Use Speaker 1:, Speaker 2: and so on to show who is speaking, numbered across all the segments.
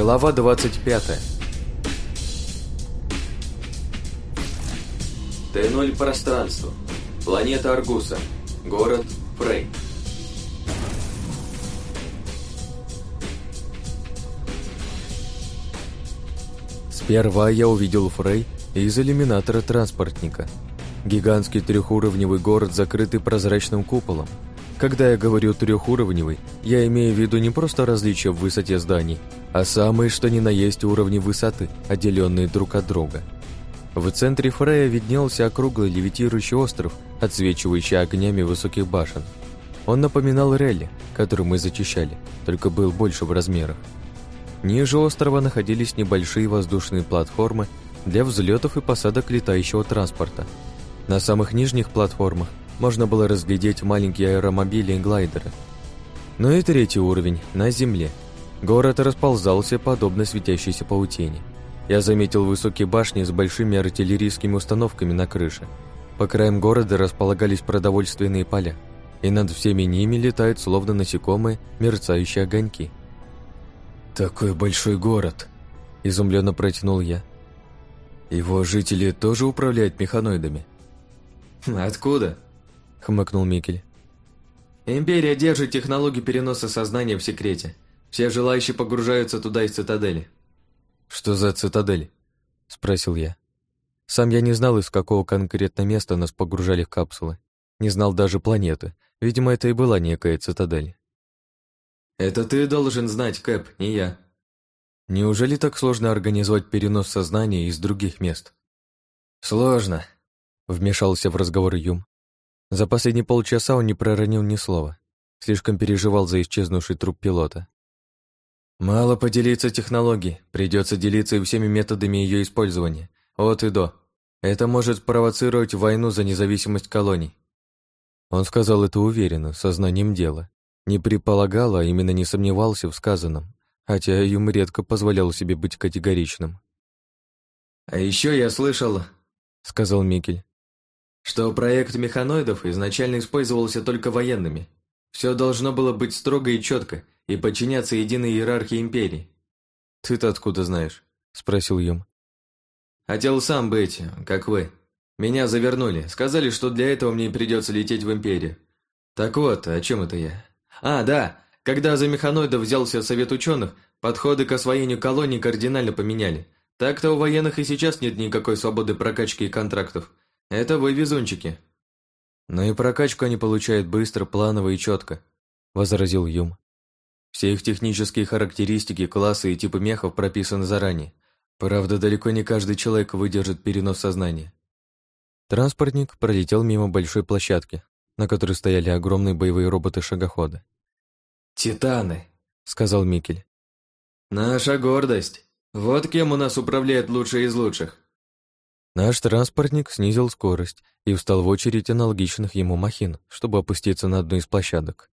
Speaker 1: Глава 25
Speaker 2: Т-0 пространство. Планета Аргуса. Город Фрей.
Speaker 1: Сперва я увидел Фрей из иллюминатора транспортника. Гигантский трехуровневый город, закрытый прозрачным куполом. Когда я говорю трехуровневый, я имею в виду не просто различия в высоте зданий, а самые что ни на есть уровни высоты, отделенные друг от друга. В центре Фрея виднелся округлый левитирующий остров, отсвечивающий огнями высоких башен. Он напоминал Релли, который мы зачищали, только был больше в размерах. Ниже острова находились небольшие воздушные платформы для взлетов и посадок летающего транспорта. На самых нижних платформах можно было разглядеть маленькие аэромобили и глайдеры. Ну и третий уровень, на земле. Город расползался подобно светящейся паутине. Я заметил высокие башни с большими артиллерийскими установками на крыше. По краям города располагались продовольственные поля, и над всеми ними летают словно насекомые мерцающие огоньки. «Такой большой город!» – изумленно протянул я. «Его жители тоже управляют механоидами?»
Speaker 2: «Откуда?»
Speaker 1: – хмыкнул Микель.
Speaker 2: «Империя держит технологию переноса сознания в секрете. Все желающие погружаются туда из цитадели».
Speaker 1: «Что за цитадель?» – спросил я. Сам я не знал, из какого конкретно места нас погружали в капсулы. Не знал даже планеты. Видимо, это и была некая цитадель.
Speaker 2: «Это ты должен знать, Кэп, не я».
Speaker 1: «Неужели так сложно организовать перенос сознания из других мест?»
Speaker 2: «Сложно», — вмешался в разговор Юм.
Speaker 1: За последние полчаса он не проронил ни слова. Слишком переживал за исчезнувший труп пилота.
Speaker 2: «Мало поделиться технологией, придется делиться и всеми методами ее использования, от и до. Это может спровоцировать войну за независимость колоний».
Speaker 1: Он сказал это уверенно, сознанием дела. Не предполагал, а именно не сомневался в сказанном, хотя Юм редко позволял себе быть категоричным.
Speaker 2: «А еще я слышал, — сказал Микель, — что проект механоидов изначально использовался только военными. Все должно было быть строго и четко, и подчиняться единой иерархии империи.
Speaker 1: «Ты-то откуда знаешь?» — спросил Юм.
Speaker 2: «Хотел сам быть, как вы. Меня завернули, сказали, что для этого мне придется лететь в империю. Так вот, о чем это я? А, да, когда за механоидов взялся совет ученых, подходы к освоению колоний кардинально поменяли. Так-то у военных и сейчас нет никакой свободы прокачки и контрактов. Это вы везунчики.
Speaker 1: Но и прокачку они получают быстро, планово и четко, возразил Юм. Все их технические характеристики, классы и типы мехов прописаны заранее. Правда, далеко не каждый человек выдержит перенос сознания. Транспортник пролетел мимо большой площадки, на которой стояли огромные боевые роботы-шагоходы.
Speaker 2: «Титаны», — сказал Микель.
Speaker 1: «Наша гордость. Вот кем у нас управляет лучший из лучших». Наш транспортник снизил скорость и встал в очередь аналогичных ему махин, чтобы опуститься на одну из площадок.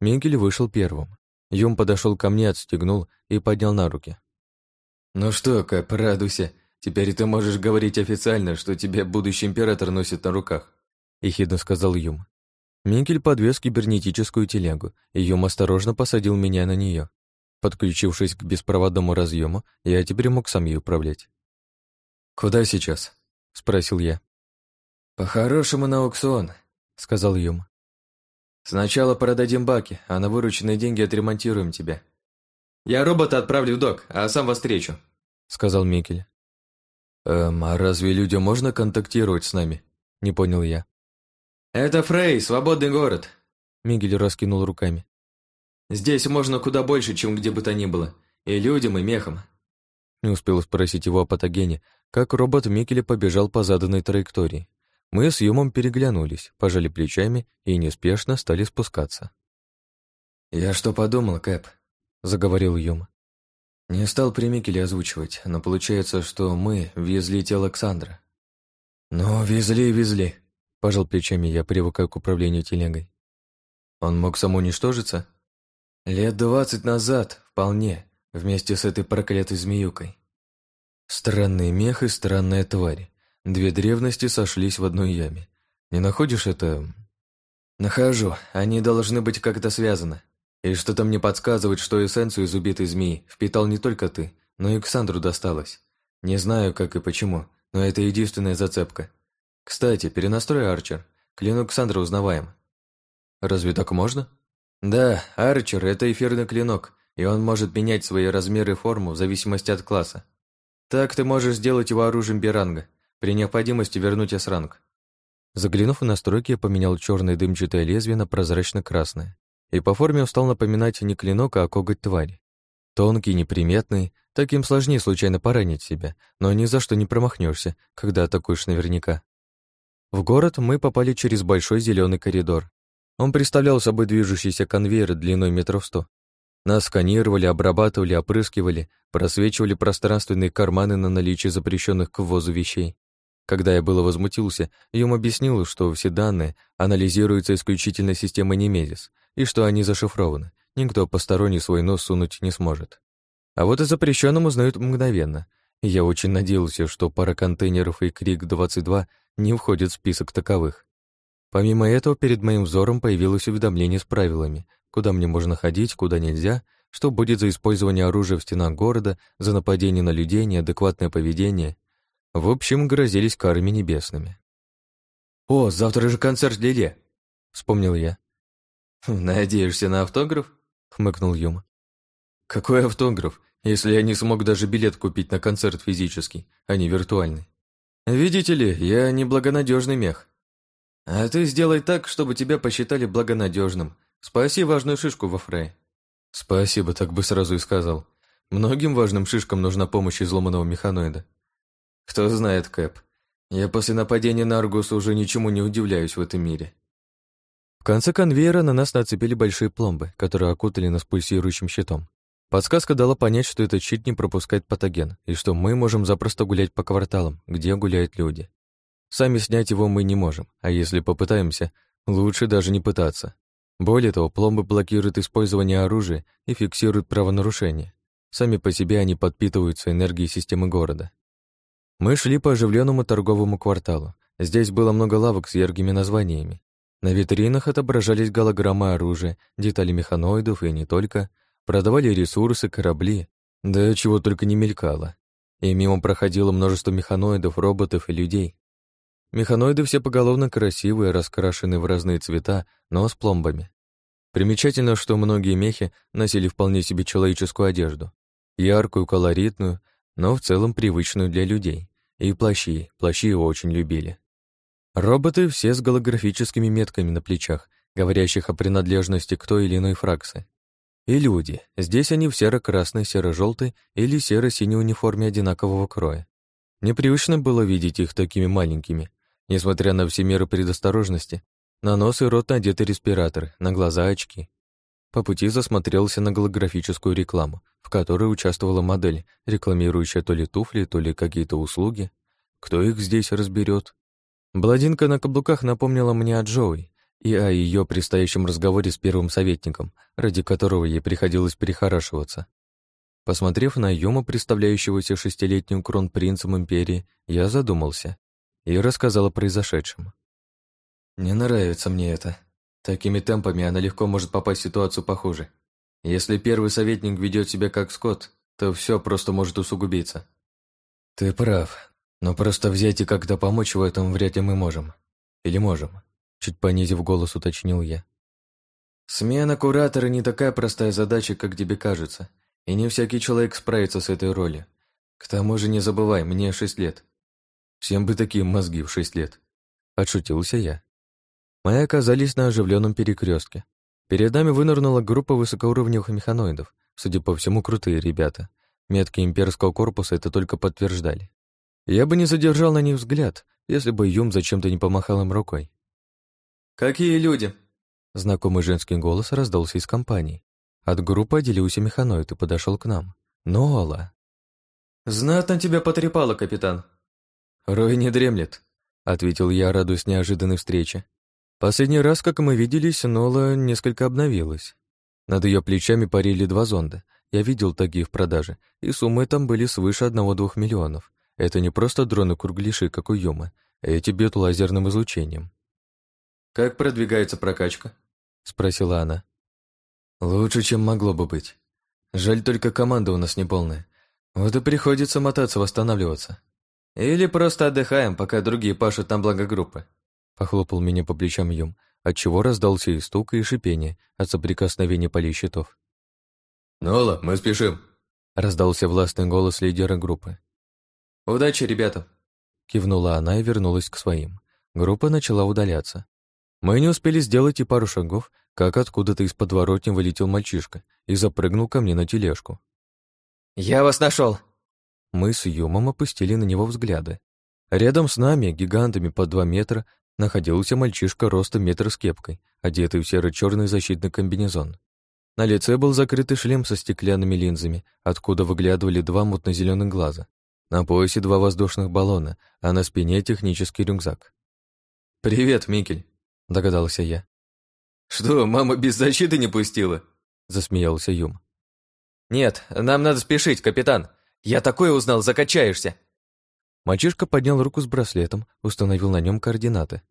Speaker 1: Микель вышел первым. Юм подошел ко мне, отстегнул и поднял на руки. «Ну что, Кэп, радуйся. Теперь ты можешь говорить официально, что тебе будущий император носит на руках», — ехидно сказал Юм. Микель подвез кибернетическую телегу, и Юм осторожно посадил меня на нее. Подключившись к беспроводному разъему, я теперь мог сам ей управлять. «Куда сейчас?» — спросил я.
Speaker 2: «По-хорошему на аукцион», — сказал Юм. «Сначала продадим баки, а на вырученные деньги отремонтируем тебя. Я робота отправлю в док, а сам вас встречу», — сказал Микель.
Speaker 1: «Эм, а разве людям можно контактировать с нами?» — не понял я.
Speaker 2: «Это Фрей, свободный город», —
Speaker 1: Мигель раскинул руками.
Speaker 2: «Здесь можно куда больше, чем где бы то ни было. И людям, и мехам».
Speaker 1: Не успел спросить его о патогене, как робот Микеля побежал по заданной траектории. Мы с Юмом переглянулись, пожали плечами и неспешно стали спускаться.
Speaker 2: «Я что подумал, Кэп?» — заговорил Юм. «Не стал при Микеле озвучивать, но получается, что мы везли тело Александра».
Speaker 1: «Ну, везли, везли», — пожал плечами я, привыкая к управлению телегой. «Он мог самоуничтожиться?»
Speaker 2: «Лет двадцать назад, вполне, вместе с этой проклятой змеюкой».
Speaker 1: Странный мех и странная тварь. Две древности сошлись в одной яме. Не находишь это...
Speaker 2: Нахожу. Они должны быть как-то связаны. И что-то мне подсказывает, что эссенцию из убитой змеи впитал не только ты, но и Ксандру досталось. Не знаю, как и почему, но это единственная зацепка. Кстати, перенастрой Арчер. Клинок Ксандра узнаваем. Разве так можно? Да, Арчер — это эфирный клинок, и он может менять свои размеры и форму в зависимости от класса. Так ты можешь сделать его оружием Биранга, при необходимости вернуть S-ранг.
Speaker 1: Заглянув в настройки, я поменял черное дымчатое лезвие на прозрачно-красное. И по форме он стал напоминать не клинок, а коготь твари. Тонкий, неприметный, таким сложнее случайно поранить себя, но ни за что не промахнешься, когда атакуешь наверняка. В город мы попали через большой зеленый коридор. Он представлял собой движущийся конвейер длиной метров сто. Нас сканировали, обрабатывали, опрыскивали, просвечивали пространственные карманы на наличие запрещенных к ввозу вещей. Когда я было возмутился, Юм объяснил, что все данные анализируются исключительно системой Немезис, и что они зашифрованы, никто посторонний свой нос сунуть не сможет. А вот и запрещенным узнают мгновенно. я очень надеялся, что пара контейнеров и Крик-22 не входят в список таковых. Помимо этого, перед моим взором появилось уведомление с правилами, куда мне можно ходить, куда нельзя, что будет за использование оружия в стенах города, за нападение на людей, неадекватное поведение в общем, грозились карами небесными.
Speaker 2: «О, завтра же концерт Лиле!» — вспомнил я.
Speaker 1: «Надеешься на автограф?» — хмыкнул Юма.
Speaker 2: «Какой автограф, если я не смог даже билет купить на концерт физический, а не виртуальный? Видите ли, я не благонадежный мех. А ты сделай так, чтобы тебя посчитали благонадежным. Спаси важную шишку во Фрей».
Speaker 1: «Спасибо, так бы сразу и сказал. Многим важным шишкам нужна помощь изломанного механоида.
Speaker 2: Кто знает, Кэп. Я после нападения на Аргуса уже ничему не удивляюсь в этом мире.
Speaker 1: В конце конвейера на нас нацепили большие пломбы, которые окутали нас пульсирующим щитом. Подсказка дала понять, что этот щит не пропускает патоген, и что мы можем запросто гулять по кварталам, где гуляют люди. Сами снять его мы не можем, а если попытаемся, лучше даже не пытаться. Более того, пломбы блокируют использование оружия и фиксируют правонарушения. Сами по себе они подпитываются энергией системы города. Мы шли по оживленному торговому кварталу. Здесь было много лавок с яркими названиями. На витринах отображались голограммы оружия, детали механоидов и не только. Продавали ресурсы, корабли, да чего только не мелькало. И мимо проходило множество механоидов, роботов и людей. Механоиды все поголовно красивые, раскрашены в разные цвета, но с пломбами. Примечательно, что многие мехи носили вполне себе человеческую одежду. Яркую, колоритную, но в целом привычную для людей. И плащи, плащи очень любили. Роботы все с голографическими метками на плечах, говорящих о принадлежности к той или иной фракции. И люди. Здесь они в серо-красной, серо-желтой или серо-синей униформе одинакового кроя. Непривычно было видеть их такими маленькими. Несмотря на все меры предосторожности, на нос и рот надеты респираторы, на глаза очки. По пути засмотрелся на голографическую рекламу, в которой участвовала модель, рекламирующая то ли туфли, то ли какие-то услуги. Кто их здесь разберет? Бладинка на каблуках напомнила мне о Джоуи и о ее предстоящем разговоре с первым советником, ради которого ей приходилось перехорашиваться. Посмотрев на Юма, представляющегося шестилетним кронпринцем империи, я задумался и рассказал о произошедшем.
Speaker 2: «Не нравится мне это», Такими темпами она легко может попасть в ситуацию похуже. Если первый советник ведет себя как скот, то все просто может усугубиться.
Speaker 1: Ты прав, но просто взять и как-то помочь в этом вряд ли мы можем. Или можем? Чуть понизив голос, уточнил я.
Speaker 2: Смена куратора не такая простая задача, как тебе кажется, и не всякий человек справится с этой ролью. К тому же не забывай, мне шесть лет.
Speaker 1: Всем бы такие мозги в шесть лет. Отшутился я. Мы оказались на оживленном перекрестке. Перед нами вынырнула группа высокоуровневых механоидов, судя по всему, крутые ребята. Метки имперского корпуса это только подтверждали. Я бы не задержал на них взгляд, если бы Юм зачем-то не помахал им рукой.
Speaker 2: «Какие люди?»
Speaker 1: Знакомый женский голос раздался из компании. От группы отделился механоид и подошел к нам. Ноала.
Speaker 2: «Знатно тебя потрепало, капитан».
Speaker 1: «Рой не дремлет», — ответил я, радуясь неожиданной встрече. Последний раз, как мы виделись, Нола несколько обновилась. Над ее плечами парили два зонда. Я видел такие в продаже, и суммы там были свыше одного-двух миллионов. Это не просто дроны-кругляши, как у Юмы. Эти бьют лазерным излучением.
Speaker 2: «Как продвигается прокачка?»
Speaker 1: — спросила она. Лучше, чем могло бы быть. Жаль, только команда у нас неполная. Вот и приходится мотаться, восстанавливаться. Или просто отдыхаем, пока другие пашут там благогруппы. Похлопал меня по плечам Юм, отчего раздался и стук, и шипение от соприкосновения полей щитов.
Speaker 2: «Нола, мы спешим!»
Speaker 1: — раздался властный голос лидера группы.
Speaker 2: «Удачи, ребята!»
Speaker 1: — кивнула она и вернулась к своим. Группа начала удаляться. Мы не успели сделать и пару шагов, как откуда-то из подворотни вылетел мальчишка и запрыгнул ко мне на тележку.
Speaker 2: «Я вас нашел!»
Speaker 1: Мы с Юмом опустили на него взгляды. Рядом с нами, гигантами по два метра, находился мальчишка ростом метр с кепкой, одетый в серо-черный защитный комбинезон. На лице был закрытый шлем со стеклянными линзами, откуда выглядывали два мутно-зеленых глаза. На поясе два воздушных баллона, а на спине технический рюкзак.
Speaker 2: «Привет, Микель», — догадался я. «Что, мама без защиты не пустила?» — засмеялся Юм. «Нет, нам надо спешить, капитан. Я такое узнал, закачаешься!»
Speaker 1: Мальчишка поднял руку с браслетом, установил на нем координаты.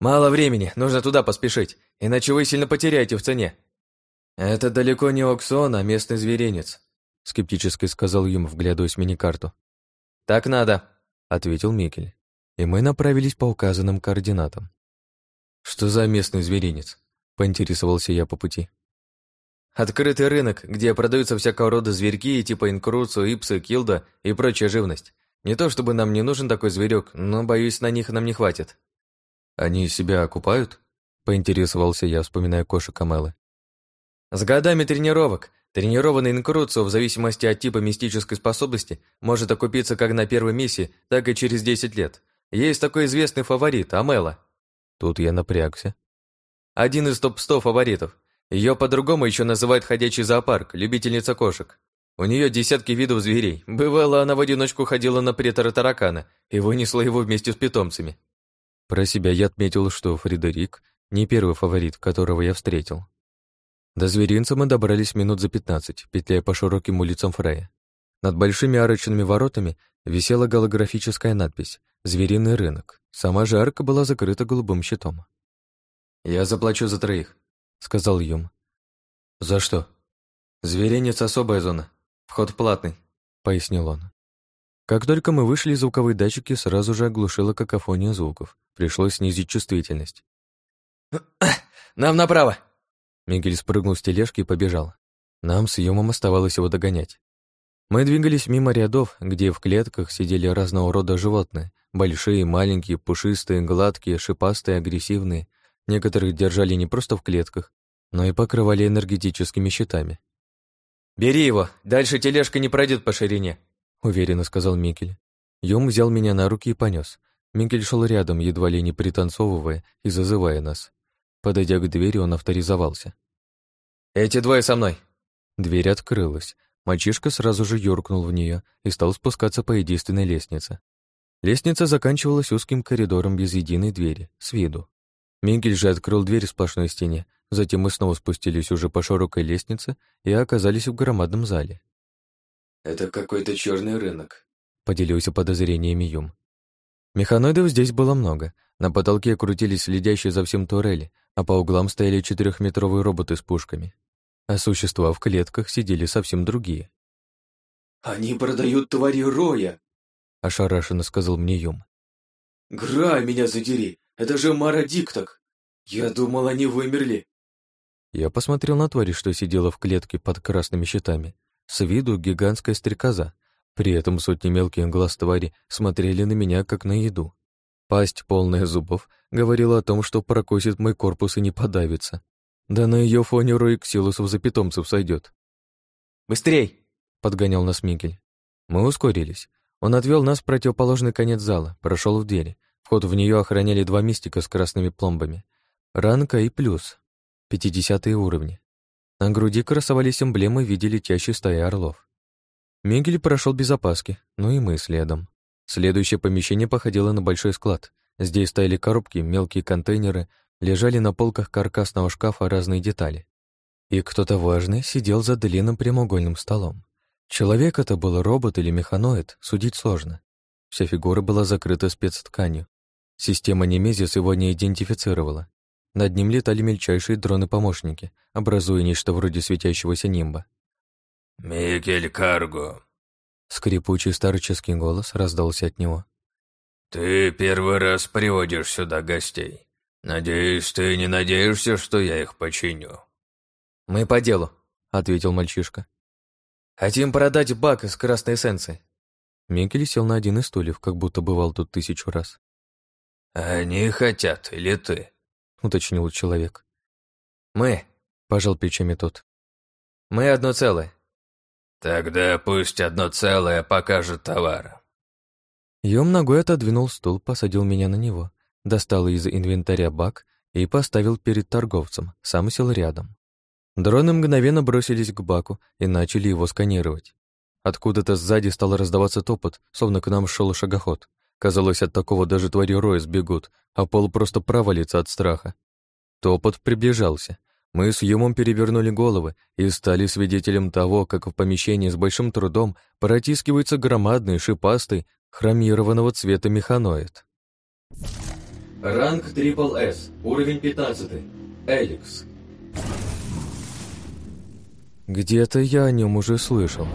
Speaker 2: «Мало времени, нужно туда поспешить, иначе вы сильно потеряете в цене». «Это далеко не Оксон, а местный зверинец», — скептически сказал Юм, вглядываясь в мини-карту. «Так надо», — ответил Микель.
Speaker 1: И мы направились по указанным координатам. «Что за местный зверинец?» — поинтересовался я по пути.
Speaker 2: Открытый рынок, где продаются всякого рода зверьки типа инкруцу, ипсы, килда и прочая живность. Не то чтобы нам не нужен такой зверек, но, боюсь, на них нам не хватит.
Speaker 1: Они себя окупают? Поинтересовался я, вспоминая кошек Амелы.
Speaker 2: С годами тренировок. Тренированный инкруцу, в зависимости от типа мистической способности, может окупиться как на первой миссии, так и через 10 лет. Есть такой известный фаворит, Амела.
Speaker 1: Тут я напрягся.
Speaker 2: Один из топ-100 фаворитов. Ее по-другому еще называют ходячий зоопарк, любительница кошек. У нее десятки видов зверей. Бывало, она в одиночку ходила на претора таракана и вынесла его вместе с питомцами.
Speaker 1: Про себя я отметил, что Фредерик не первый фаворит, которого я встретил. До зверинца мы добрались минут за пятнадцать, петляя по широким улицам Фрея. Над большими арочными воротами висела голографическая надпись «Звериный рынок». Сама же арка была закрыта голубым щитом.
Speaker 2: «Я заплачу за троих», — сказал Юм.
Speaker 1: «За что?»
Speaker 2: «Зверинец — особая зона. Вход платный», — пояснил он.
Speaker 1: Как только мы вышли, звуковые датчики сразу же оглушила какофония звуков. Пришлось снизить чувствительность.
Speaker 2: «Нам направо!»
Speaker 1: Мигель спрыгнул с тележки и побежал. Нам с Юмом оставалось его догонять. Мы двигались мимо рядов, где в клетках сидели разного рода животные. Большие, маленькие, пушистые, гладкие, шипастые, агрессивные, Некоторых держали не просто в клетках, но и покрывали энергетическими щитами.
Speaker 2: «Бери его, дальше тележка не пройдет по ширине», —
Speaker 1: уверенно сказал Микель. Юм взял меня на руки и понес. Микель шел рядом, едва ли не пританцовывая и зазывая нас. Подойдя к двери, он авторизовался.
Speaker 2: «Эти двое со мной!»
Speaker 1: Дверь открылась. Мальчишка сразу же юркнул в нее и стал спускаться по единственной лестнице. Лестница заканчивалась узким коридором без единой двери, с виду. Мигель же открыл дверь в сплошной стене, затем мы снова спустились уже по широкой лестнице и оказались в громадном зале.
Speaker 2: «Это какой-то черный рынок», —
Speaker 1: поделился подозрениями Юм. Механоидов здесь было много. На потолке крутились следящие за всем турели, а по углам стояли четырехметровые роботы с пушками. А существа в клетках сидели совсем другие.
Speaker 2: «Они продают твари Роя!»
Speaker 1: — ошарашенно сказал мне Юм.
Speaker 2: «Грай меня задери! Это же Мара Дикток! Я думал, они вымерли!»
Speaker 1: Я посмотрел на тварь, что сидела в клетке под красными щитами. С виду гигантская стрекоза. При этом сотни мелких глаз твари смотрели на меня, как на еду. Пасть, полная зубов, говорила о том, что прокусит мой корпус и не подавится. Да на ее фоне рой ксилусов за питомцев сойдет.
Speaker 2: «Быстрей!»
Speaker 1: — подгонял нас Мигель. Мы ускорились. Он отвел нас в противоположный конец зала, прошел в двери, Вход в нее охраняли два мистика с красными пломбами. Ранка и плюс. Пятидесятые уровни. На груди красовались эмблемы в виде летящей стаи орлов. Мигель прошел без опаски, ну и мы следом. Следующее помещение походило на большой склад. Здесь стояли коробки, мелкие контейнеры, лежали на полках каркасного шкафа разные детали. И кто-то важный сидел за длинным прямоугольным столом. Человек это был робот или механоид, судить сложно. Вся фигура была закрыта спецтканью, Система Немезис его не идентифицировала. Над ним летали мельчайшие дроны-помощники, образуя нечто вроде светящегося нимба.
Speaker 3: «Микель Карго!»
Speaker 1: Скрипучий старческий голос раздался от него.
Speaker 3: «Ты первый раз приводишь сюда гостей. Надеюсь, ты не надеешься, что я их починю?»
Speaker 1: «Мы по делу», — ответил мальчишка. «Хотим продать бак из красной эссенции». Микель сел на один из стульев, как будто бывал тут тысячу раз.
Speaker 3: «Они хотят, или ты?»
Speaker 1: — уточнил человек. «Мы», — пожал плечами тот. «Мы одно целое».
Speaker 3: «Тогда пусть одно целое покажет товар».
Speaker 1: Йом ногой отодвинул стул, посадил меня на него, достал из инвентаря бак и поставил перед торговцем, сам сел рядом. Дроны мгновенно бросились к баку и начали его сканировать. Откуда-то сзади стал раздаваться топот, словно к нам шел шагоход. Казалось, от такого даже твари роя сбегут, а пол просто провалится от страха. Топот приближался. Мы с Юмом перевернули головы и стали свидетелем того, как в помещении с большим трудом протискивается громадный, шипастый, хромированного цвета механоид.
Speaker 2: Ранг Трипл С, уровень 15. Эликс.
Speaker 1: Где-то я о нем уже слышал.